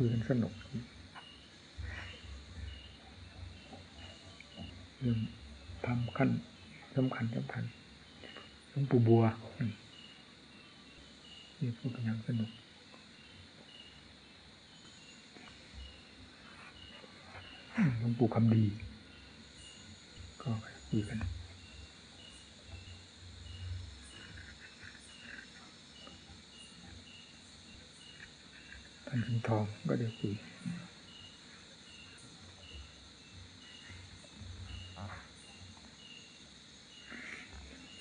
คุยกันสนุกเรื่องทำขั้นสำคัญสำคัญหลวงปู่บัวนี่พูดกันอย่างสนุกหลวงปู่คำดี ก็คุยกัน ท่านสิงทองก็ได้คุย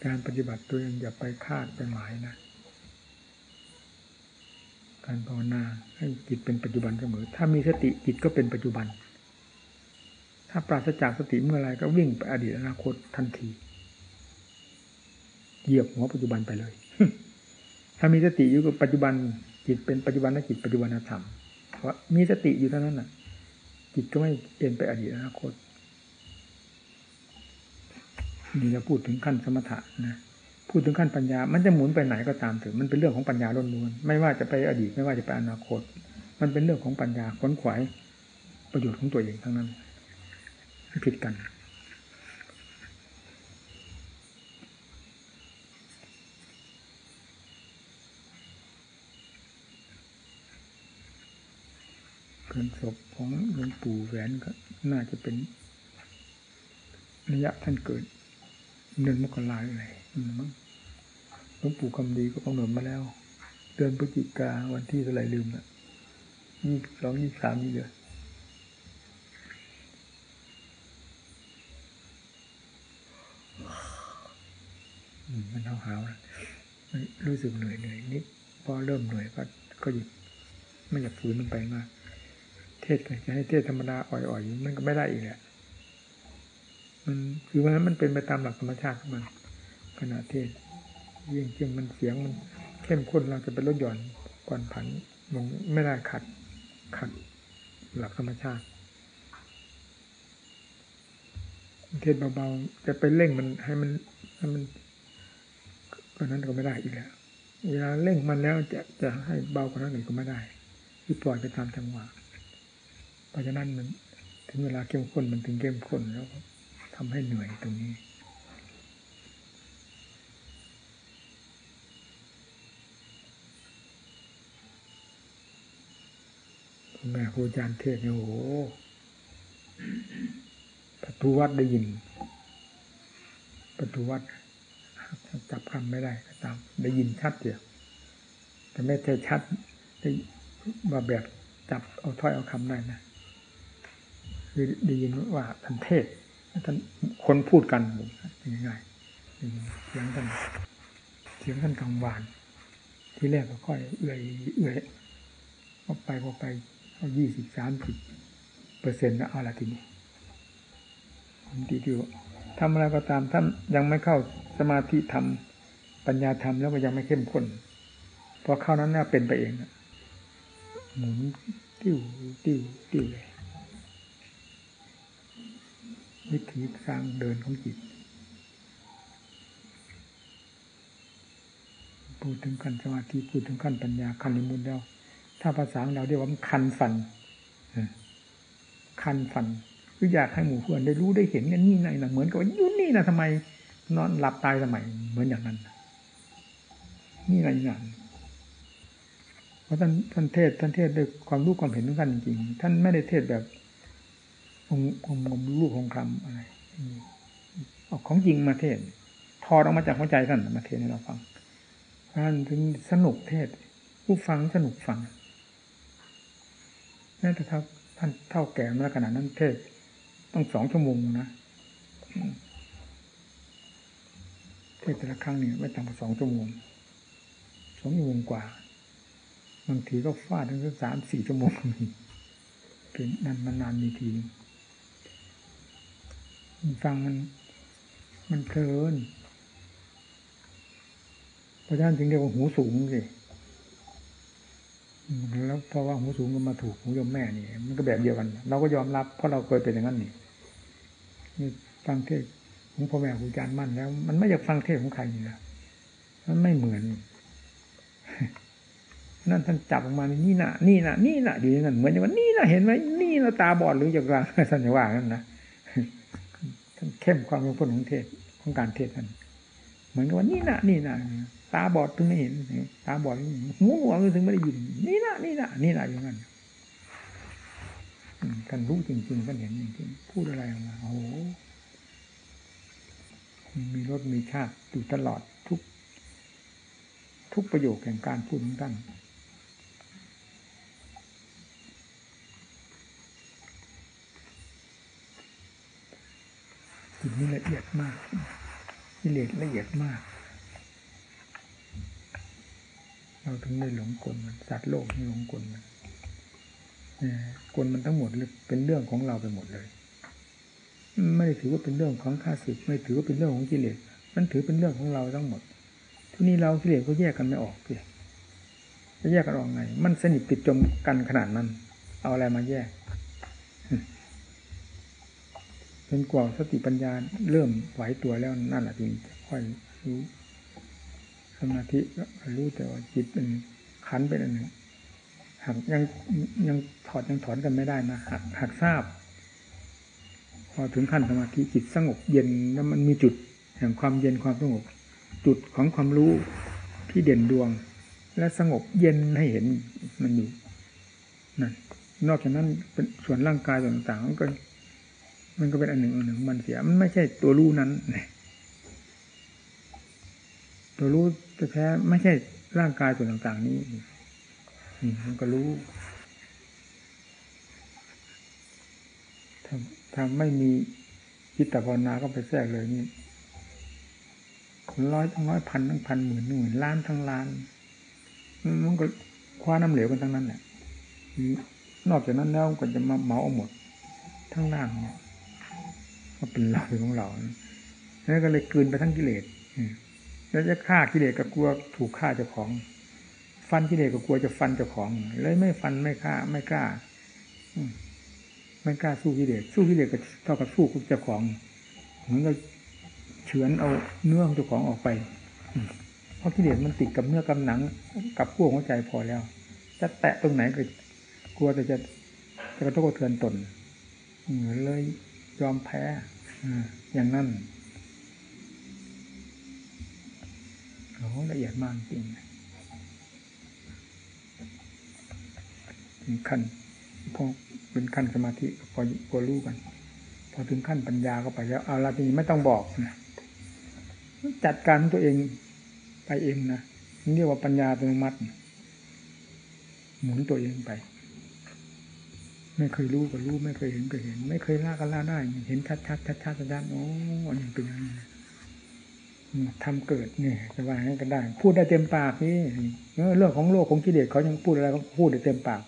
การปฏิบัติตัวเองอย่าไปคาดไปหมายนะ การภาวนาให้จิตเป็นปัจจุบันเสมอ ถ้ามีสติจิตก็เป็นปัจจุบัน ถ้าปราศจากสติเมื่อไรก็วิ่งไปอดีตอนาคตทันที เหยียบหัวปัจจุบันไปเลย ถ้ามีสติอยู่กับปัจจุบัน จิตเป็นปัจจุบันและจิตปัจจุบันธรรมเพราะมีสติอยู่เท่านั้นน่ะ จิตก็ไม่เปลี่ยนไปอดีตอนาคตนี่เราพูดถึงขั้นสมถะนะพูดถึงขั้นปัญญา มันจะหมุนไปไหนก็ตามถึงมันเป็นเรื่องของปัญญาล้วนๆไม่ว่าจะไปอดีตไม่ว่าจะไปอนาคต มันเป็นเรื่องของปัญญาค้นขวายประโยชน์ของตัวเองทั้งนั้นผิดกันเพื่อน ศพของหลวงปู่แหวนก็น่าจะเป็นระยะท่านเกิดเดือนมกราอะไรมั้งหลวงปู่คำดีก็กำหนดมาแล้ว เดือนพฤศจิกาวันที่เท่าไรลืมอะยี่สองยี่สามนี่เดือนมันเอาหาวรู้สึกเหนื่อยเหนื่อยนิดพอเริ่มเหนื่อยก็ก็หยุดไม่อยากฝืนมันไปมาก เทศจะให้เทศธรรมดาอ่อยๆมันก็ไม่ได้อีกแหละมันคือว่ามันเป็นไปตามหลักธรรมชาติของมันขณะเทศยิ่งยิ่งมันเสียงมันเข้มข้นเราจะเป็นรถหย่อนก่อนผันมันไม่ได้ขัดขัดหลักธรรมชาติ เทศเบาๆจะไปเร่งมันให้มันให้มันก็นั้นก็ไม่ได้อีกแล้วเวลาเร่งมันแล้วจะจะให้เบากว่านั้นอีกก็ไม่ได้ ที่ปล่อยไปตามจังหวะ เพราะฉะนั้นมันถึงเวลาเข้มข้นมันถึงเข้มข้นแล้วทำให้เหนื่อยตรงนี้ แม่ครูอาจารย์เทศเนี่ยโอ้โหประตูวัดได้ยิน ประตูวัดจับคำไม่ได้ก็ตาม ได้ยินชัดเดียวแต่ไม่ใช่ชัดได้ว่าแบบจับเอาถ้อยเอาคำได้นะ คือได้ยินว่าท่านเทศท่านคนพูดกันง่ายๆเสียงท่านเสียงท่านกังวาน ที่แรกก็ค่อยเอื่อยเอื่อยพอไปพอไปเอายี่สิบสามสิบเปอร์เซ็นต์นะเอาละทีนี้ผมดีดีทำอะไรก็ตามท่านยังไม่เข้าสมาธิธรรมปัญญาธรรมแล้วก็ยังไม่เข้มข้นพอเข้านั้นน่าเป็นไปเองหมุนติ้วติ้วติ้วเลย วิธีทางเดินของจิตพูดถึงขั้นสมาธิพูดถึงขั้นปัญญาขั้นนิมุนแล้วถ้าภาษาเราเรียกว่ามันคันฟันคันฟันคืออยากให้หมู่เพื่อนได้รู้ได้เห็นกันนี่ไงนะเหมือนกับว่ายุ่นี่นะทำไม นอนหลับตายทำไมเหมือนอย่างนั้นนี่ไรอย่างเพราะท่านท่านเทศท่านเทศด้วยความรู้ความเห็นของท่านจริงๆท่านไม่ได้เทศแบบ งมงมลูกของคำอะไรเอาของจริงมาเทศทอดออกมาจากหัวใจท่านมาเทศให้เราฟังท่านถึงสนุกเทศ ผู้ฟังสนุกฟังแม้แต่ถ้าท่านเท่าแก่มาขนาดนั้นเทศต้องสองชั่วโมงนะเทศแต่ละครั้งเนี่ยไม่ต่ำกว่าสองชั่วโมงสองชั่วโมงกว่าบางทีก็ฟาดถึงสามสี่ชั่วโมงมีเป็นนานมันนานมีทีนึง ฟังมัน มันเพลินพราะฉะนั้นจึงเรียกว่าหูสูงสิแล้วเพราะว่าหูสูงก็มาถูกหูยมแม่นี่ มันก็แบบเดียวกัน เราก็ยอมรับเพราะเราเคยเป็นอย่างนั้นนี่นี่ฟังเทศของพ่อแม่ครูอาจารย์มั่นแล้ว มันไม่อยากฟังเทศของใครนี่นะมันไม่เหมือน นั่นท่านจับออกมานี่น่ะ นี่น่ะ นี่น่ะอยู่อย่างนั้นเหมือนอย่างว่านี่น่ะเห็นไหมนี่เราตาบอดหรืออย่างไรท่านจะว่างั้นนะ ท่านเข้มความเป็นคนของเทศของการเทศท่านเหมือนกับว่านี่นะนี่นะตาบอดถึงไม่เห็นตาบอดหูหนวกถึงไม่ได้ยิน นี่นะนี่นะนี่นะอย่างนั้นท่านรู้จริงๆท่านเห็นจริงๆพูดอะไรออกมาโอ้โหมีรสมีชาติอยู่ตลอดทุก ทุกประโยคแห่งการพูดของท่าน จิตนี้ละเอียดมากกิเลสละเอียดมาก เราถึงได้หลงกลมันสัตว์โลกนี่หลงกลมันกลมันทั้งหมดเลยเป็นเรื่องของเราไปหมดเลย ไม่ได้ถือว่าเป็นเรื่องของข้าศึกไม่ถือว่าเป็นเรื่องของกิเลสมันถือเป็นเรื่องของเราทั้งหมด ที่นี่เรากิเลสก็แยกกันไม่ออกเลยจะแยกกันออกไง มันสนิทติดจมกันขนาดนั้น เอาอะไรมาแยก จนกว่าสติปัญญาเริ่มไหวตัวแล้วนั่นแหละจริงค่อยรู้สมาธิรู้แต่ว่าจิตเป็นขันเป็นอันหนึ่งหากยังยังถอดยังถอนกันไม่ได้นะหากหากทราบ พอถึงขั้นสมาธิจิตสงบเย็นแล้วมันมีจุดแห่งความเย็นความสงบ จุดของความรู้ที่เด่นดวง และสงบเย็นให้เห็นมันอยู่นั่นนอกจากนั้นเป็นส่วนร่างกายต่างๆก็ มันก็เป็นอันหนึ่งอันหนึ่งมันเสีย มันไม่ใช่ตัวรู้นั้นตัวรู้แท้ไม่ใช่ร่างกายส่วนต่าง ๆ นี้มันก็รู้ถ้าถ้าไม่มีจิตตภาวนาก็ไปแทรกเลยนี่ร้อยทั้งร้อยพันทั้งพันหมื่นหมื่นล้านทั้งล้านมันก็คว้าน้ำเหลวกันทั้งนั้นแหละนอกจากนั้นแล้วก็จะมาเมาเอาหมดทั้งล่างเนี่ย ก็เป็นเราเป็นของเราแล้วก็เลยกืนไปทั้งกิเลสแล้วจะฆ่ากิเลสก็กลัวถูกฆ่าเจ้าของ ฟันกิเลสก็กลัวจะฟันเจ้าของ เลยไม่ฟันไม่ฆ่า ไม่กล้าไม่กล้าสู้กิเลสสู้กิเลสก็เท่ากับสู้กับเจ้าของเหมือนกับเฉือนเอาเนื้อของเจ้าของออกไปเพราะกิเลสมันติดกับเนื้อกับหนัง กับพวกหัวใจพอแล้ว จะแตะตรงไหนก็กลัวแต่จะจะกระทบกระเทือนตนเลย ยอมแพ้อย่างนั้นโอ้ละเอียดมากจริงถึงขั้นพอเป็นขั้นสมาธิพอพอรู้กัน พอถึงขั้นปัญญาก็ไปแล้วเอาละทีนี้ไม่ต้องบอกนะจัดการตัวเองไปเองนะนี่เรียกว่าปัญญาอัตโนมัติ หมุนตัวเองไป ไม่เคยรู้ก็รู้ไม่เคยเห็นก็เห็น ไม่เคยละก็ละได้ เห็นชัดชัดชัดชัดชัดโอ้อันนี้เป็นอย่างนี้ทำเกิดเนี่ยจะว่าให้กันได้ พูดได้เต็มปากนี่เรื่องของโลกของกิเลสเขายังพูดอะไรเขาพูดได้เต็มปาก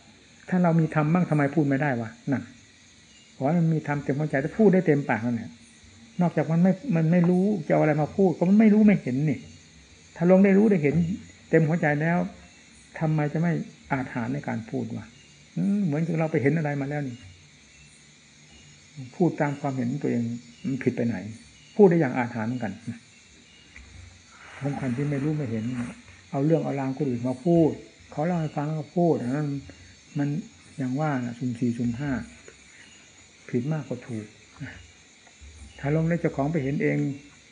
ถ้าเรามีทำบ้างทำไมพูดไม่ได้วะนั่นเพราะมันมีทำเต็มหัวใจถ้าพูดได้เต็มปากนั่นแหละนอกจากมันไม่มันไม่รู้จะเอาอะไรมาพูดก็มันไม่รู้ไม่เห็นนี่ ถ้าลงได้รู้ได้เห็น เต็มหัวใจแล้วทำไมจะไม่อาถานในการพูดวะ เหมือนกับเราไปเห็นอะไรมาแล้วนี่ พูดตามความเห็นตัวเองมันผิดไปไหน พูดได้อย่างอาถรรพ์กันบางคนที่ไม่รู้ไม่เห็น เอาเรื่องเอารางคนอื่นมาพูดเขาเล่าให้ฟังก็พูดนั้นมันอย่างว่าสุ่มสี่สุ่มห้าผิดมากกว่าถูก ถ้าลงในเจ้าของไปเห็นเอง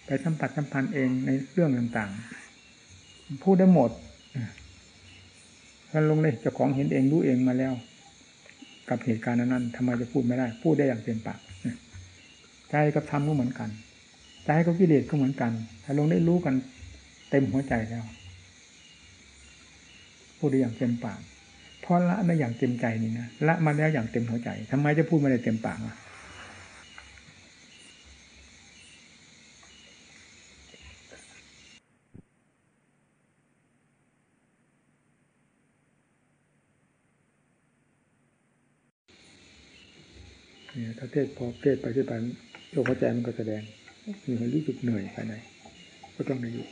ไปสัมผัสสัมพันธ์เองในเรื่องต่างๆ พูดได้หมดถ้าลงในเจ้าของเห็นเองรู้เองมาแล้ว กับเหตุการณ์นั้นทำไมจะพูดไม่ได้ พูดได้อย่างเต็มปากใจกับธรรมก็เหมือนกันใจกับกิเลสก็เหมือนกัน ถ้าลงได้รู้กันเต็มหัวใจแล้ว พูดได้อย่างเต็มปากเพราะละได้อย่างเต็มใจนี่นะละมาแล้วอย่างเต็มหัวใจทำไมจะพูดไม่ได้เต็มปากอะ ถ้าเทศพอเทศไปที่ไปโลกหัวใจมันก็แสดงมีมันรู้สึกเหนื่อยภายในก็ต้องได้อยู่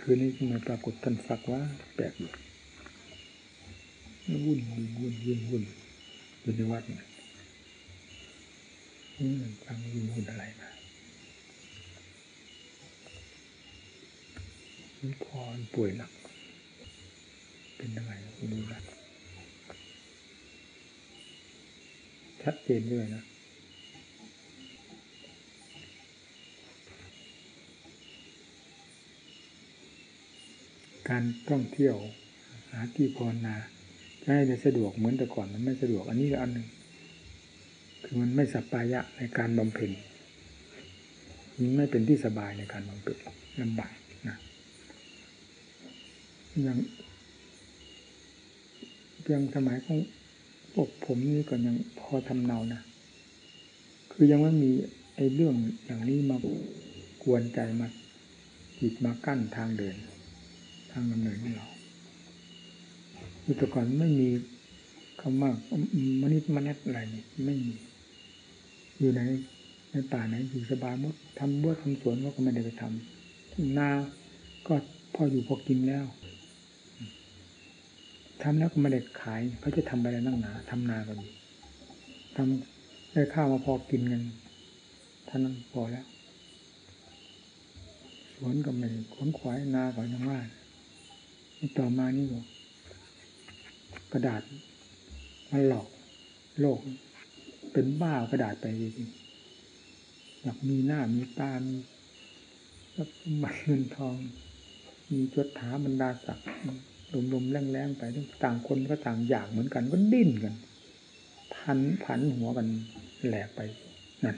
คืนนี้ทำไมปรากฏท่านสักว่าแปลกอยู่วุ่นวุ่นวุ่นวุ่นวุ่นอยู่ในวัดนี่ยนี่มันฟังวุ่นวุ่นอะไรมา พอป่วยหนัก เป็นยังไงคุณดูนะชัดเจนด้วยนะการท่องเที่ยวหาที่ภาวนาจะให้ได้สะดวกเหมือนแต่ก่อนมันไม่สะดวก อันนี้ก็อันหนึ่งคือมันไม่สัปปายะในการบำเพ็ญมันไม่เป็นที่สบายในการบำเพ็ญลำบาก อย่างเพียงสมัยของพวกผมนี่ก็ยังพอทำเนานะ คือยังไม่มีไอ้เรื่องอย่างนี้มากวนใจมาจิตมากั้นทางเดิน ทางดำเนินของเราคือแต่ก่อนไม่มีคำว่ามนิดมนัดอะไรนี่ไม่มี อยู่ในในป่าไหนอยู่สบายมดทำบัวทำสวนก็ไม่ได้ไปทำนาก็พออยู่พอกินแล้ว ทำแล้วก็ไม่ได้ขายเขาจะทำอะไรนั่งหนาทำนาก็ดีทำได้ข้าวมาพอกินกันท่านั้นพอแล้ว สวนก็ไม่ขนขวายนาก็ยังว่าต่อมานี่ก็กระดาษมันหลอกโลก เป็นบ้ากระดาษไปจริงอยากมีหน้ามีตามีทรัพย์สมบัติเงินทอง มีจดถาบรรดาศักดิ์ ลมๆแรงๆไปต่างคนก็ต่างอยากเหมือนกัน ก็ดิ้นกัน พันผันหัวกันแหลกไปนั่น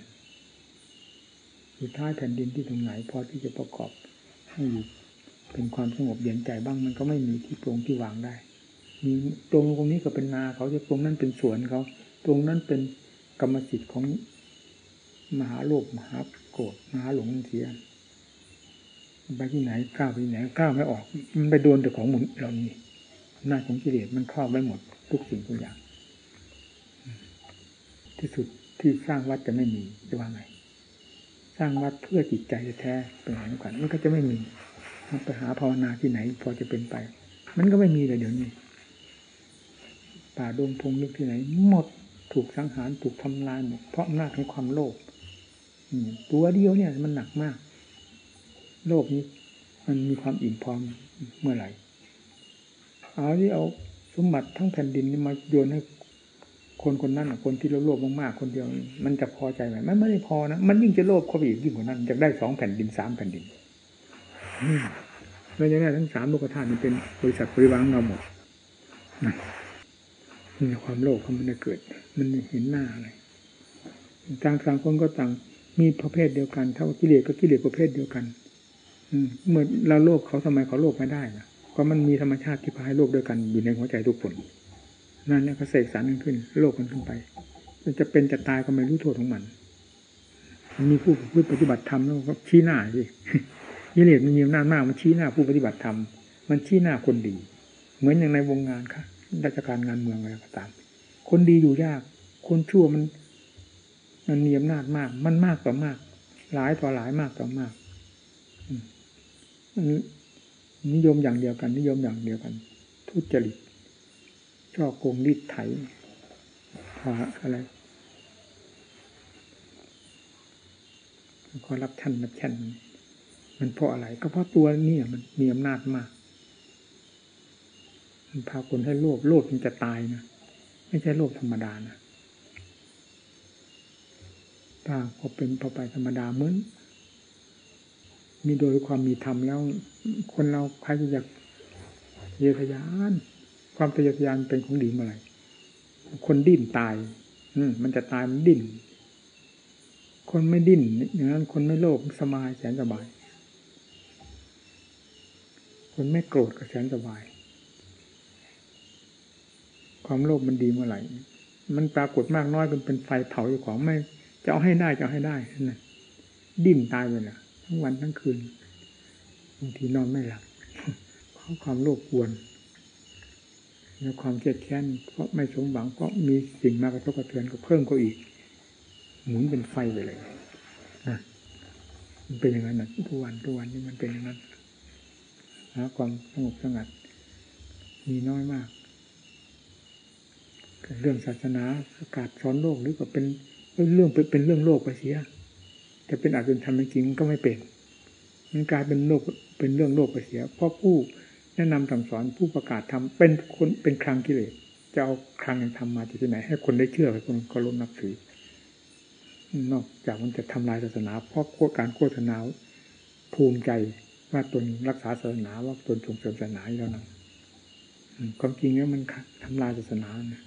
สุดท้ายแผ่นดินที่ตรงไหนพอที่จะประกอบให้อยู่เป็นความสงบเย็นใจบ้างมันก็ไม่มีที่ตรงที่วางได้มีตรงตรงนี้ก็เป็นนาเขาจะตรงนั้นเป็นสวนเขา ตรงนั้นเป็นกรรมสิทธิ์ของมหาโลภมหาโกรธมหาหลงเสีย ไปที่ไหนก้าวไปที่ไหนก้าวไม่ออก มันไปโดนแต่ของหมุนเหล่านี้หน้าของกิเลสมันครอบไว้หมด ทุกสิ่งทุกอย่าง ที่สุดที่สร้างวัดจะไม่มีจะว่าไง สร้างวัดเพื่อจิตใจแท้เป็นอย่างนั้นก่อนมันก็จะไม่มีไปหาภาวนาที่ไหน พอจะเป็นไป มันก็ไม่มีเลยเดี๋ยวนี้ ป่าดงพงลึกที่ไหน หมดถูกสังหารถูกทำลายหมดเพราะอำนาจของความโลภตัวเดียวเนี่ยมันหนักมาก โลกนี้ มันมีความอิ่มพร้อมเมื่อไหร่เอาที่เอาสมบัติทั้งแผ่นดินนี่มาโยนให้คนคนนั้นคนที่เราโลภมากๆคนเดียว มันจะพอใจไหมมันไม่ได้พอนะมันยิ่งจะโลภเข้าไปอีกยิ่งกว่านั้นจะได้สองแผ่นดินสามแผ่นดินเราจะได้ทั้งสามโลกธาตุมันเป็นบริษัทบริวารเราหมดนี่ความโลภมันจะเกิด มันเห็นหน้าอะไรต่างต่างคนก็ต่างมีประเภทเดียวกัน เท่ากิเลสก็กิเลสประเภทเดียวกัน เมื่อเราโลภเขาทำไมเขาโลภไม่ได้นะก็มันมีธรรมชาติที่พาให้โลภด้วยกันอยู่ในหัวใจทุกคนนั่นแหละก็เสกสารขึ้น โลภกันขึ้นไปมันจะเป็นจะตายก็ไม่รู้โทษของมันมัน มีผู้ผู้ปฏิบัติธรรมแล้วก็ชี้หน้าสิกิเลสมันมีอำนาจมากมันชี้หน้าผู้ปฏิบัติธรรมมันชี้หน้าคนดี เหมือนอย่างในวงงานค่ะราชการงานเมืองอะไรก็ตาม คนดีอยู่ยาก คนชั่วมัน มันมีอำนาจมาก มันมากต่อมาก หลายต่อหลายมากต่อมาก นิยมอย่างเดียวกัน นิยมอย่างเดียวกัน ทุจริตช่อโกงรีดไถหาอะไรก็รับชันรับชันมันเพราะอะไร ก็เพราะตัวนี่มันมีอำนาจมาก มันพาคนให้โลภโลภมันจะตายนะไม่ใช่โลภธรรมดานะถ้าพอเป็นพอไปธรรมดาเหมือน มีโดยความมีธรรมแล้ว คนเราใครจะอยากเยทยาน ความทะเยอทะยานเป็นของดีเมื่อไรคนดิ้นตาย อืมมันจะตายมันดิ้น คนไม่ดิ้นอย่างนั้น คนไม่โลภสบายแสนสบาย คนไม่โกรธก็แสนสบาย ความโลภมันดีเมื่อไหร่ มันปรากฏมากน้อยเป็นเป็นไฟเผาอยู่ของไม่ จะเอาให้ได้จะเอาให้ได้นั่นดิ้นตายไปเลย ทั้งวันทั้งคืนบางทีนอนไม่หลับเพราะความโลภกวนแล้วความเครียดแค้นเพราะไม่สมหวังเพราะมีสิ่งมากระทบกระเทือนก็เพิ่มก็อีก หมุนเป็นไฟไปเลยนะมันเป็นอย่างนั้นนะทุกวันทุกวันนี่มันเป็นอย่างนั้นหาความสงบสงัด มีน้อยมากเรื่องศาสนาประกาศสอนโลกหรือก็เป็นเรื่องเป็นเรื่องโลกไปเสีย จะเป็นอาจเป็นธรรมจริงก็ไม่เป็น มันกลายเป็นโลกเป็นเรื่องโลกไปเสีย เพราะผู้แนะนำสั่งสอนผู้ประกาศทำเป็นคนเป็นคลังกิเลสจะเอาคลังแห่งธรรมมาจากที่ไหน ให้คนได้เชื่อให้คนเคารพนับถือ นอกจากมันจะทำลายศาสนา เพราะการโฆษณาภูมิใจว่าตนรักษาศาสนาว่าตนส่งเสริมศาสนาอยู่แล้วนะความจริงแล้วมันทำลายศาสนานะ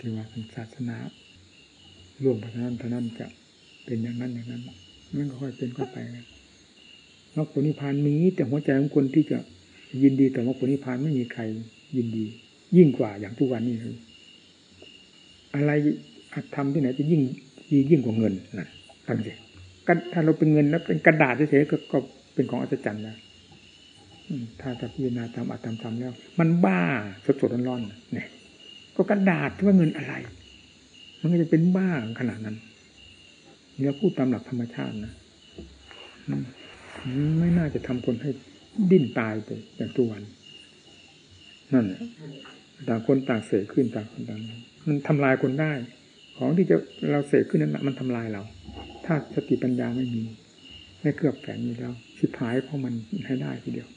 ที่ว่าศาสนาร่วมพัฒนั้นเท่านั้นจะเป็นอย่างนั้นอย่างนั้นมันก็ค่อยเป็นค่อยไปมรรคผลนิพพานมีแต่หัวใจของคนที่จะยินดีแต่มรรคผลนิพพานไม่มีใครยินดี ยิ่งกว่าอย่างทุกวันนี้เลยอะไรทำที่ไหนจะยิ่งดียิ่งกว่าเงินนะฟังสิถ้าเราเป็นเงินแล้วเป็นกระดาษเฉยๆก็เป็นของอัศจรรย์นะถ้าจะพิจารณาตามอัตธรรมแล้ว มันบ้าสดๆร้อนๆเนี่ย ก็กระดาษที่ว่าเงินอะไร มันก็จะเป็นบ้าขนาดนั้นเนี่ยพูดตามหลักธรรมชาตินะไม่น่าจะทำคนให้ดิ้นตายไปอย่างทุกวัน นั่นแหละต่างคนต่างเสกขึ้นต่างคนต่างมันทำลายคนได้ ของที่จะเราเสกขึ้นนั้นมันทำลายเรา ถ้าสติปัญญาไม่มีไม่เกือบแฝงอยู่แล้วชิบหายเพราะมันให้ได้ทีเดียว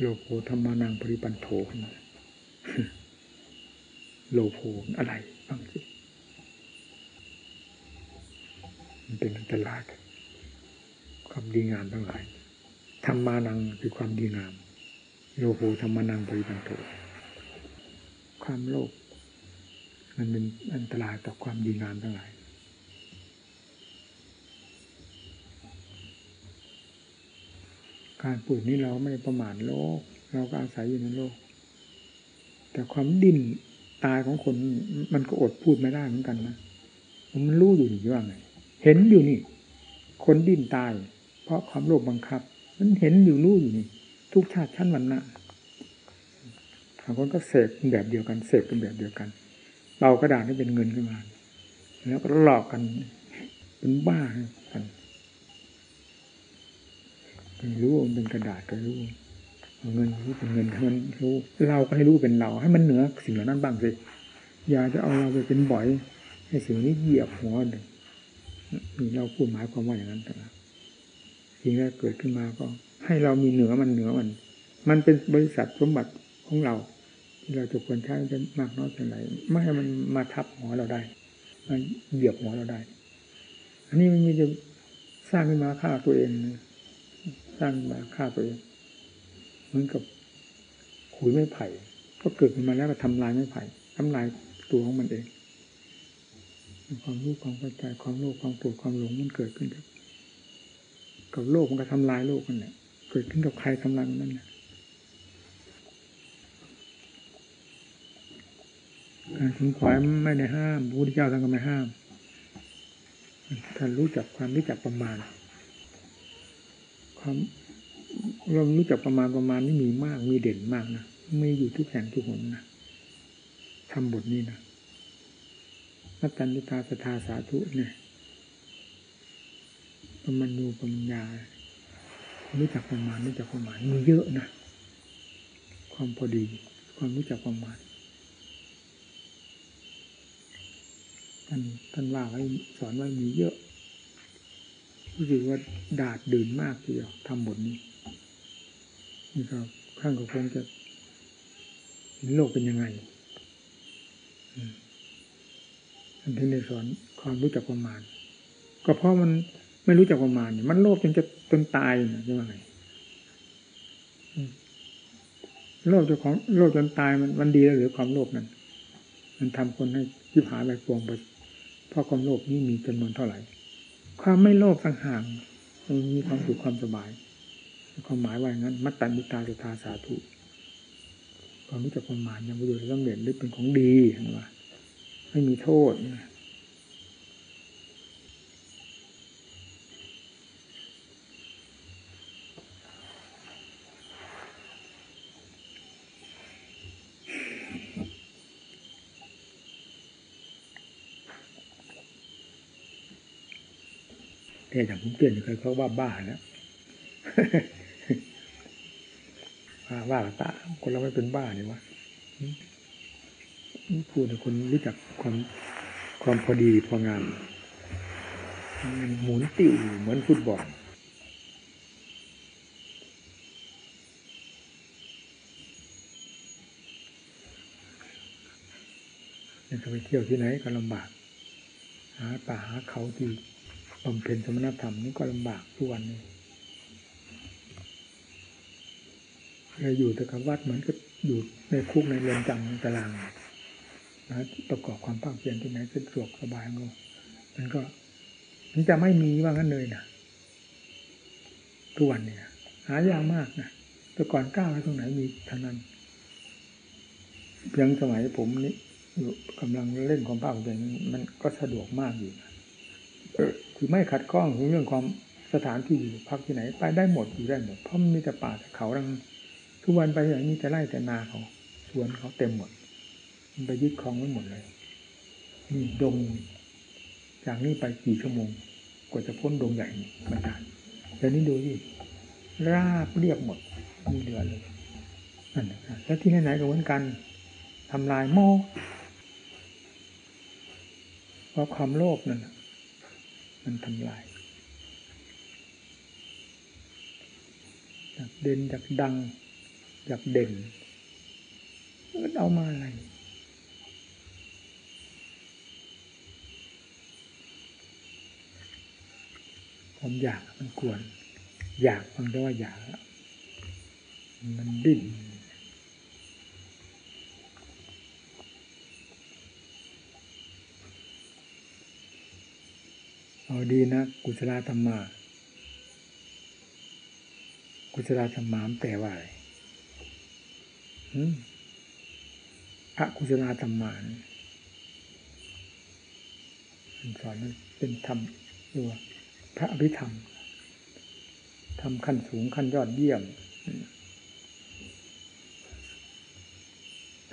โลโภธรรมานังปริปันโทขึ้นมาโลโภอะไรบ้างสิมันเป็นอันตรายความดีงามทั้งหลายธรรมานังคือความดีงาม โลโภธรรมานังปริปันโทความโลภมันเป็นอันตรายต่อความดีงามทั้งหลาย การพูดนี้เราไม่ประมาทโลก เราก็อาศัยอยู่ในโลก แต่ความดิ้นตายของคนมันก็อดพูดไม่ได้เหมือนกันนะมันรู้อยู่นี่ว่าไงเห็นอยู่นี่ คนดิ้นตาย เพราะความโลภบังคับ มันเห็นอยู่รู้อยู่นี่ ทุกชาติชั้นวันนะบางคนก็เสกเป็นแบบเดียวกันเสกเป็นแบบเดียวกันเบากระดาษให้เป็นเงินขึ้นมาแล้วก็หลอกกันเป็นบ้า รู้มันเป็นกระดาษก็รู้เงินรู้เป็นเงินมันรู้เราก็ให้รู้เป็นเรา ให้มันเหนือสิ่งเหล่านั้นบ้างสิอย่าจะเอาเราไปเป็นบ่อย ให้สิ่งนี้เหยียบหัวหนึ่งนี่เราพูดหมายความว่าอย่างนั้นแต่ละสิ่งแรกเกิดขึ้นมาก็ ให้เรามีเหนือมันเหนือมัน มันเป็นบริษัทสมบัติของเรา ที่เราจะควรใช้จะมากน้อยเท่าไหร่ไม่ให้มันมาทับหัวเราได้มาเหยียบหัวเราได้ อันนี้มันมีจะสร้างขึ้นมาฆ่าตัวเอง สร้างมาฆ่าตัวเองเหมือนกับขุยไม้ไผ่ก็เกิดขึ้นมาแล้วก็ทำลายไม้ไผ่ทำลายตัวของมันเอง ความรู้ความเข้าใจความโลภความโกรธความหลงมันเกิดขึ้นกับกับโลกมันก็ทำลายโลกมันเนี่ยเกิดขึ้นกับใครทำลายมันนั่นแหละการถึงขวายไม่ได้ห้ามพระพุทธเจ้าท่านก็ไม่ห้ามท่านรู้จักความรู้จักประมาณ ความเรารู้จักประมาณประมาณนี่มีมากมีเด่นมากนะมีอยู่ทุกแห่งทุกหนนะทำบทนี้นะนัตตันิตาสทาสาธุเนี่ยประมาณยูปัญญารู้จักประมาณรู้จักประมาณมีเยอะนะความพอดี ความรู้จักประมาณท่านท่านว่าไว้สอนไว้มีเยอะ รู้สึกว่าดาดดื่นมากทีเดียวทำบทนี้นี่ก็ข้างก็คงจะเห็นโลกเป็นยังไงอันที่ในสอนความรู้จักประมาณ ก็เพราะมันไม่รู้จักประมาณมันโลภจนจะจนตายนะจะว่าไงโลภจนของโลภจนตายมันมันดีแล้วหรือความโลภนั้นมันทำคนให้ยิบหายไปปวงไปเพราะความโลภนี้มีจำนวนเท่าไหร่ ความไม่โลภต่างหากมีความสุขความสบายความหมายว่าอย่างนั้น มัตตัญญตาสุทาสาธุความรู้จักประมาณยังประโยชน์สำเร็จหรือเป็นของดีนะว่าไม่มีโทษ นะแต่อย่างผมเปลี่ยนเคยเขาว่าบ้าแล้วว่าตาคนเราไม่เป็นบ้าเนี่ยวะพูดแต่คนรู้จักความความพอดีพองามหมุนติ่วเหมือนฟุตบอลจะไปเที่ยวที่ไหนก็ลำบาก หาป่าหาเขาที่ บำเพ็ญสมณธรรมนี่ก็ลำบากทุกวันนี้เลยอยู่แต่กับวัดเหมือนกับอยู่ในคุกในเรือนจำในตารางนะประกอบความภาคเพียรที่ไหนสะดวกสบายก็มันก็มันจะไม่มีว่างั้นเลยนะทุกวันเนี่ยหายากมากนะแต่ก่อนก้าวไปตรงไหนมีเท่านั้นเพียงสมัยผมนี่อยู่กำลังเล่นความภาคเพียรมันก็สะดวกมากอยู่นะ คือไม่ขัดข้องเรื่องความสถานที่อยู่พักที่ไหน ไปได้หมดอยู่ได้หมดเพราะมันมีแต่ป่าแต่เขาดังทุกวันไปอย่างนี้แต่ไร่แต่นาเขาสวนเขาเต็มหมด มันไปยึดคลองไว้หมดเลยนี่ดงจากนี้ไปกี่ชั่วโมง กว่าจะพ้นดงใหญ่มันนานเดี๋ยวนี้ดูดิราบเรียบหมดมีเหลือเลยนั่นแล้วที่ไหนๆก็เหมือนกันทำลายหม้อเพราะความโลภนั่น มันทำลายจากเด่นจากดังอยากเด่นมันเอามาอะไรผมอยากมันควร อยากฟังได้ว่าอยากมันดิ้น เอาดีนะ กุศลธรรมา กุศลธรรมามแปลว่าอะไรพระกุศลธรรมานสอนนั้นเป็นธรรมตัวพระอภิธรรมทำขั้นสูงขั้นยอดเยี่ยม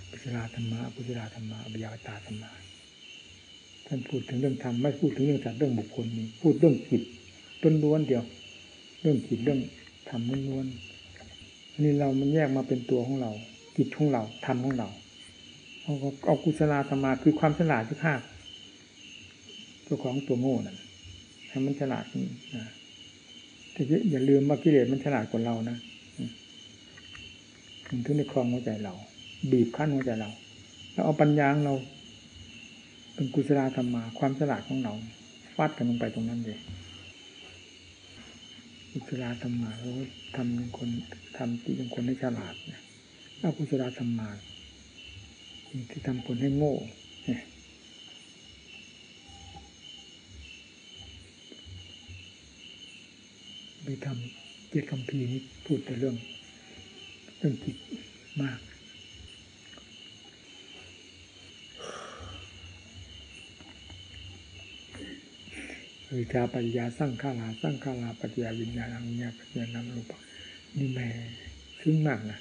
กุศลธรรมะกุศลธรรมะอภิยาตาธรรมะ ท่านพูดถึงเรื่องธรรมไม่พูดถึงเรื่องสัตว์เรื่องบุคคลนี้พูดเรื่องจิตต้นล้วนเดียว เรื่องจิตเรื่องธรรมล้วนอันี่เรามันแยกมาเป็นตัวของเราจิตของเราธรรมของเราเอาเอากุศลธรรมาคือความฉลาดที่ข้าตัวของตัวโง่นั่นให้มันฉลาดนะแต่อย่าลืมว่ากิเลสมันฉลาดกว่าเรานะถึงถึงในคลองหัวใจเรา บีบขั้นหัวใจเรา แล้วเอาปัญญาของเรา เป็นกุศลธรรมมา ความฉลาดของเราฟาดกันลงไปตรงนั้นเลยกุศลธรรมมาเราทำเป็นคนทำที่เป็นคนให้ฉลาดเนี่ยเอากุศลธรรมาที่ทำคนให้โง่ไปทำเกียรติคำพีนี้พูดแต่เรื่อง เรื่องจิตมาก วิชาปัญญาสร้างข้าราสร้างข้าราปัญญาวิญญาณังญาปัญญานังรูปนี่แม่ซึ้งมากนะ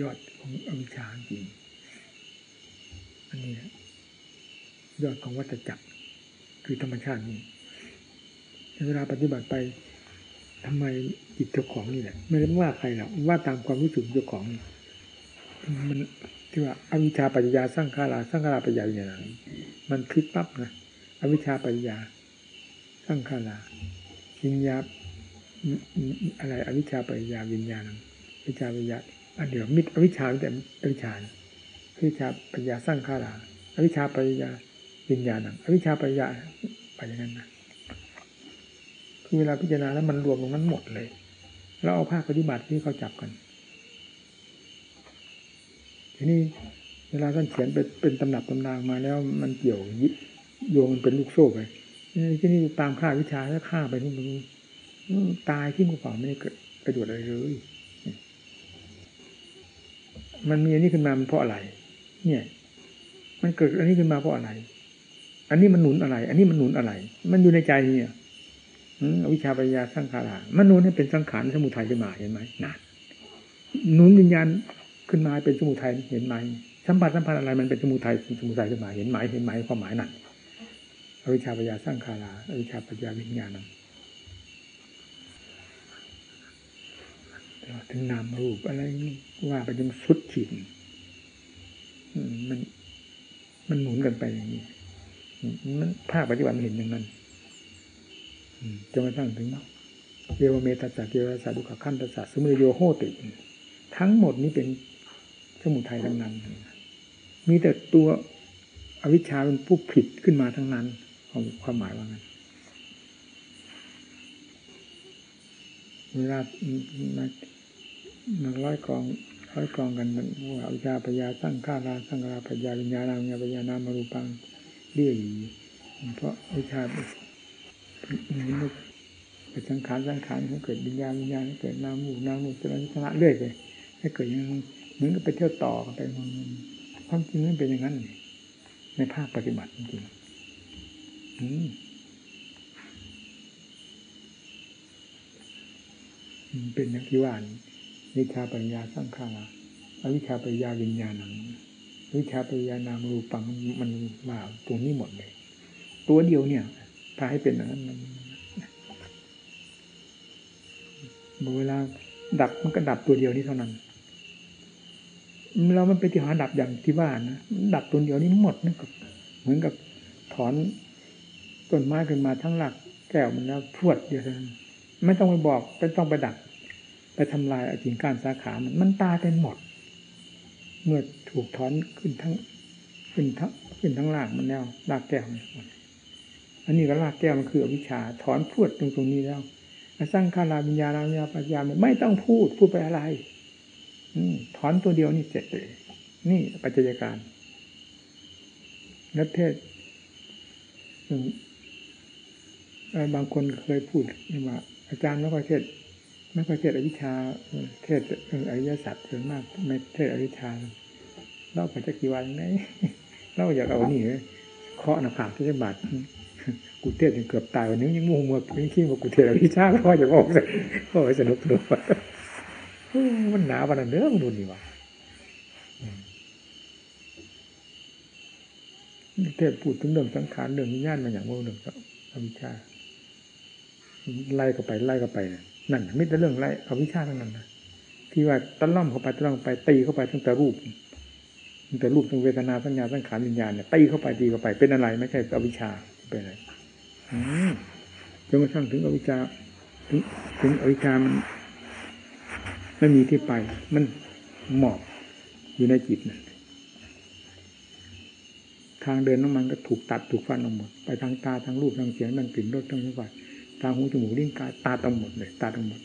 ยอดของอวิชาจริง อันนี้ยอดของวัฏจักร คือธรรมชาตินี้เวลาปฏิบัติไปทำไมจิตเจ้าของนี่แหละไม่ได้ว่าใครหรอกว่าตามความรู้สึกเจ้าของ มัน ที่ว่าอวิชชาปัญญาสร้างขาราสร้างขาราปัญญาอย่างนั้นมันพลิกปั๊บนะอวิชชาปัญญาสร้างขาราวิญญาอะไรอวิชชาปัญญาวิญญาณอวิชาปัญญาอันเดียวมิตรอวิชชาแต่อวิชชาอวิชชาปัญญาสร้างขาราอวิชชาปัญญาวิญญาณอวิชชาปัญญาไปอย่างนั้นนะคือเวลาพิจารณาแล้วมันรวมตรงนั้นหมดเลย แล้วเอาภาคปฏิบัติที่เขาจับกัน ทีนี้เวลาท่านเขียนเป็นเป็นตำหนับตำนางมาแล้วมันเกี่ยวยิโยงมันเป็นลูกโซ่ไปที่นี่ตามค่าวิชาแล้วฆ่าไปนี่มันตายที่มือเปล่าไม่ได้เกิดประโยชน์อะไรเลยมันมีอันนี้ขึ้นมามันเพราะอะไร เนี่ย มันเกิดอันนี้ขึ้นมาเพราะอะไร อันนี้มันหนุนอะไร อันนี้มันหนุนอะไร มันอยู่ในใจเนี่ยอวิชาปัญญาสร้างขารามันหนุนให้เป็นสังขารสมุทัยขึ้นมาเห็นไหมนะหนุนวิญญาณ ขึ้นมาเป็นสมุทัยเห็นไหมสัมผัสสัมพันธ์อะไรมันเป็นสมุทัยสมุทัยขึ้นมาเห็นไหมเห็นไหมความหมายนั่นอวิชชาปัญญาสร้างคาราอวิชชาปัญญาวิญญาณถึงนามรูปอะไรว่าไปจนสุดขีดมัน มันหมุนกันไปอย่างนี้มันภาคปฏิบัติเห็นอย่างนั้นจนกระทั่งถึงเรวเมตาจักเกวสาดุขขั้นตสัสมุโยโหติ ทั้งหมดนี้เป็น สมุทัยทั้งนั้น มีแต่ตัวอวิชชาเป็นผู้ผิดขึ้นมาทั้งนั้นความความหมายว่างั้นเวลามามาร้อยกองร้อยกองกันว่าอวิชชาปยาสร้างข้าราสร้างราปยาวิญญาณวิญญาปยานามารูปังเรื่อยเพราะอวิชชามันเป็นสังขารสังขารให้เกิดวิญญาณวิญญาณให้เกิดนามหูนามหูจนชนะเรื่อยไปให้เกิดยัง มือนกับไปเที่ยวต่อกันไปความจริงมันเป็นอย่างนั้น ในภาคปฏิบัติจริงเป็นอย่างที่ว่าวิชาปัญญาสร้างข้าอวิชาปัญญาวิญญาณังวิชาปัญญานามรูปังมันมาตรงนี้หมดเลย ตัวเดียวเนี่ยถ้าให้เป็นอย่างนั้นเวลาดับมันก็ดับตัวเดียวนี้เท่านั้น เรามันไปที่หาดับอย่างที่ว่านะดับตัวเดียวนี้หมดนั่นก็เหมือนกับถอนต้นไม้ขึ้นมาทั้งหลักแก้วมันแล้วพรวดเดียวนั้นไม่ต้องไปบอกไม่ต้องไปดับ ไปทำลายกิ่งก้านสาขามันมันตายเป็นหมด เมื่อถูกถอนขึ้นทั้งขึ้นทั้งขึ้นทั้งล่างมันแล้วลากแก้วอันนี้ก็ลากแก้วมันคืออวิชชาถอนพวดตรงตรงนี้แล้วสร้างคาราวิญญาณวิญญาปัญญาไม่ต้องพูดพูดไปอะไร ถอนตัวเดียวนี่เสร็จเลย นี่ปัจจัยการนักเทศบางคนเคยพูดว่า อาจารย์ไม่ค่อยเทศไม่ค่อยเทศอวิชชาเทศอริยสัจส่วนมากไม่เทศอวิชชาเล่าไปจะกี่วันไหมเล่าอยากเอานี่เคาะหน้าผากที่จะบาดกูเทศจนเกือบตายวันนี้ยังมูมัวยังขี้ว่ากูเทศอวิชชาก็จะบอกเลยโอ้ยสนุกสนุก มันหนาวันนั้นเนื้อมันดูนี่วะเทศพูดถึงเรื่องสังขารเรื่องญาณมาอย่างว่าเรื่องอวิชชาไล่ก็ไปไล่ก็ไปนั่นไมิแต่เรื่องไรอวิชชาทั้งนั้นนะที่ว่าตะล่อมเข้าไปตะล่อมไปตีเข้าไปตั้งแต่รูปตั้งแต่รูปตั้งเวทนาสัญญาสังขารวิญญาณเนี่ยตีเข้าไปตีเข้าไปเป็นอะไร ไม่ใช่อวิชชาเป็นอะไรจนกระทั่งถึงอวิชชาถึงถึงอวิชชามัน ไม่มีที่ไป มันหมอบอยู่ในจิตนะทางเดินน้ำมันก็ถูกตัดถูกฟันออกหมด ไปทางตาทางรูปทางเสียงทางกลิ่นรสทางสัมผัสทางหูจมูกลิ้นกายตาต้องหมดเลยตาต้องหมด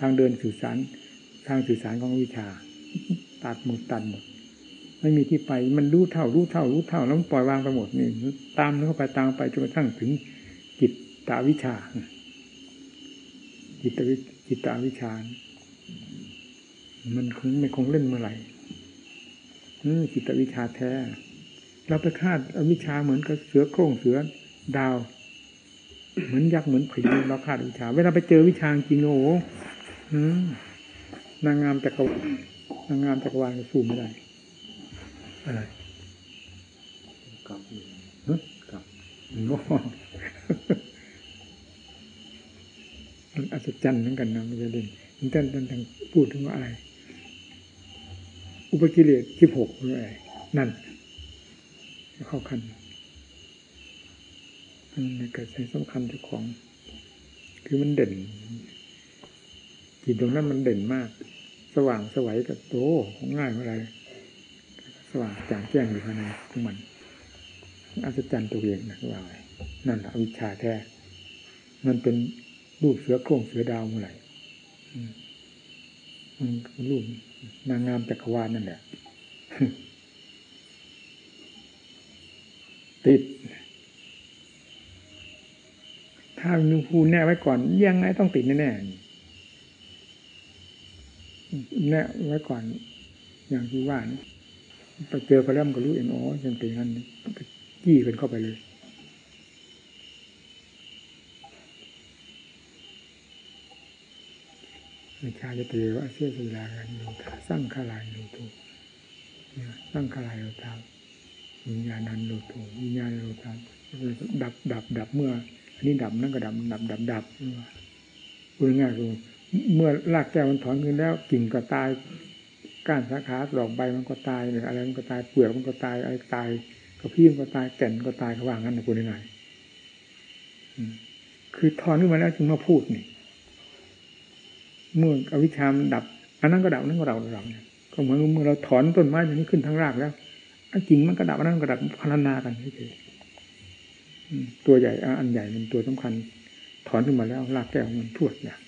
ทางเดินสื่อสารทางสื่อสารของวิชา ตัดหมดตัดหมด ไม่มีที่ไปมันรู้เท่ารู้เท่ารู้เท่าแล้วปล่อยวางไปหมดนี่ตามเข้าไปตามไปจนกระทั่งถึงจิตตาวิชาจิตวิจิตตาวิชา มันคงไม่คงเล่นเมื่อไหร่จิตวิชาแท้ เราไปคาดอวิชาเหมือนกับเสือโคร่งเสือดาว เหมือนยักษ์เหมือนผีเราคาดวิชา เวลาไปเจอวิชาจริงโอ้โหนางงามจักรวาลนางงามจักรวาลสู้ไม่ได้อะไรกับเฮ้กับโอ้มันอัศจรรย์เหมือนกันนะมันจะเด่นมันท่านท่านพูดถึงว่าอะไร อุปกิเลสที่หกอะไรนั่น เข้าคันมันเกิดใจสำคัญเจ้าของ คือมันเด่นจิตตรงนั้นมันเด่นมาก สว่างสวัยกับโตของง่ายเมื่อไร สว่างจางแจ้งอยู่ภายในของมันอัศจรรย์ตัวเองนะว่านั่นแหละวิชาแท้ มันเป็นรูปเสือโคร่งเสือดาวเมื่อไหร่มันรูป นางงามจักรวาลนั่นแหละติด ถ้ามีภูแน่ไว้ก่อน ยังไงต้องติดแน่แน่แน่ไว้ก่อน อย่างที่ว่านี่ไปเจอเขาแล้วมันก็รู้เองอ๋อยังเป็นงั้นไปจี้กันเข้าไปเลย วิชาจะเตวะเสียสุลากันโยธาสร้างขลายโลโตสร้างขลายโลธาวิญญาณันโลโตวิญญาณโลธาดับดับดับเมื่ออันนี้ดับนั่นก็ดับดับดับดับพูดง่ายคือเมื่อรากแก้วมันถอนขึ้นแล้วกิ่งก็ตายก้านสาขาดอกใบมันก็ตายหรืออะไรมันก็ตายเปลือกมันก็ตายอะไรตายกระพี้มันก็ตายแก่นก็ตายเขาว่างั้นนะคุณนายคือถอนขึ้นมาแล้วจึงมาพูดนี่ เมื่ออวิชามดับ อันนั้นก็ดับอันนั้นก็ดับดับเนี่ยก็เหมือนเมื่อเราถอนต้นไม้อย่างนี้ขึ้นทั้งรากแล้วอันจริงมันก็ดับอันนั้นก็ดับพารนากันเฉยตัวใหญ่อันใหญ่มันตัวสำคัญ ถอนขึ้นมาแล้วรากแก้วมันพวดอย่าง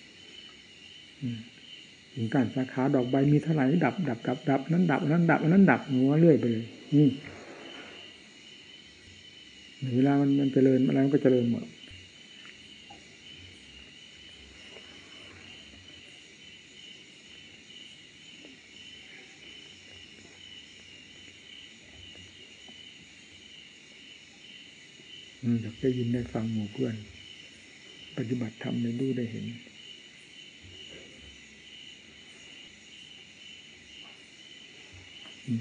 ถึงการสาขาดอกใบมีเท่าไหร่ดับดับดับดับนั้นดับนั้นดับนั้นดับหัวเรื่อยไปเลยนี่เวลามันมันเจริญอะไรมันก็เจริญหมด อยากได้ยินได้ฟังหมู่เพื่อน ปฏิบัติธรรมได้ดูได้เห็น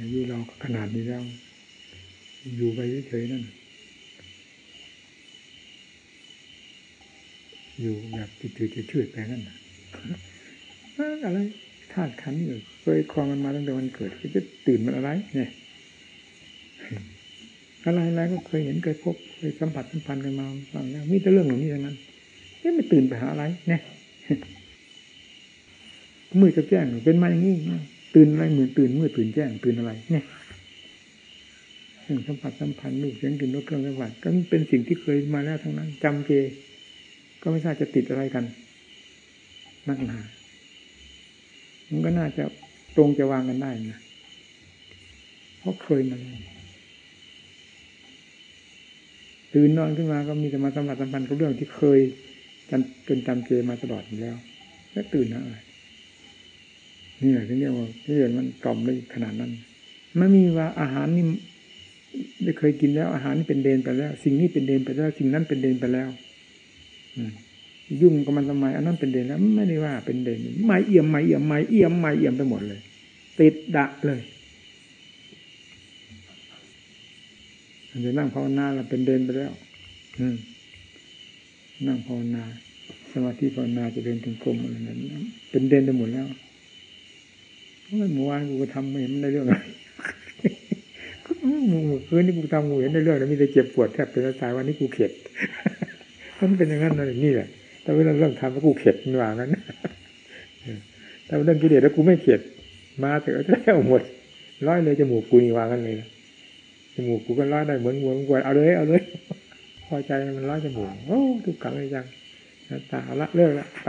อายุเราขนาดนี้แล้ว อยู่ไปเฉยๆนั่น อยู่แบบจืดๆชืดๆไปนั่นอะไรธาตุขันอยู่เคยคลองมันมาตั้งแต่วันเกิดจะตื่นมันอะไร เนี่ย อะไรอะไรก็เคยเห็นเคยพบเคยสัมผัสสัมพันธ์กันมาฟังแล้วมีแต่เรื่องเหล่านี้ทั้งนั้นนี่ไม่ตื่นไปหาอะไรเนี่ยมือจะแจ้งเป็นมาอย่างนี้ตื่นอะไรเหมือนตื่นเมื่อตื่นแจ้งตื่นอะไร เนี่ยสัมผัสสัมพันธ์ลูกเสียงกลิ่นรสเครื่องสัมผัสก็เป็นสิ่งที่เคยมาแล้วทั้งนั้นจำเจ ก็ไม่ทราบจะติดอะไรกันนักหนามันก็น่าจะตรงจะวางกันได้นะเพราะเคยมาแล้ว ตื่นนอนขึ้นมาก็มีแต่มาสัมผัสสัมพันธ์กับเรื่องที่เคยจำเป็นจำเจมาตลอดอยู่แล้ว แล้วตื่นอะไรนี่แหละที่เรียกว่าที่เรียกมันกล่อมได้ขนาดนั้นไม่มีว่าอาหารนี่ได้เคยกินแล้ว อาหารนี่เป็นเดนไปแล้ว สิ่งนี้เป็นเดนไปแล้ว สิ่งนั้นเป็นเดนไปแล้วอืยุ่งกับมันทำไมอันนั้นเป็นเดนแล้ว ไม่ได้ว่าเป็นเดนไม่เอี่ยมไม่เอี่ยมไม่เอี่ยมไม่เอี่ยมไปหมดเลย ติดดะเลย มันจะนั่งภาวนาเราเป็นเดนไปแล้ว อืม นั่งภาวนา สมาธิภาวนาจะเดินถึงกรมอะไรนั้นเป็นเดนไปหมดแล้วเมื่อวานกูทำไม่เห็นได้เรื่องอะไรเมื่อคืนนี่กูทำกูเห็นได้เรื่องแล้วมีแต่เจ็บปวดแทบเป็นตายวันนี้กูเข็ดมันเป็นอย่างนั้นเลยนี่แหละ แต่เวลาเรื่องทำแล้วกูเข็ดมันว่างั้นแต่เรื่องกิเลสแล้วกูไม่เข็ด มาเถอะแล้วหมดร้อยเลยจมูกกูนี่วางกันเลย จมูกกูก็ร้อยได้เหมือนวัววัวเอาเลยเอาเลยพอใจมันร้อยจมูกโอ้ทุกขังเลยจังตาละเลิกละไป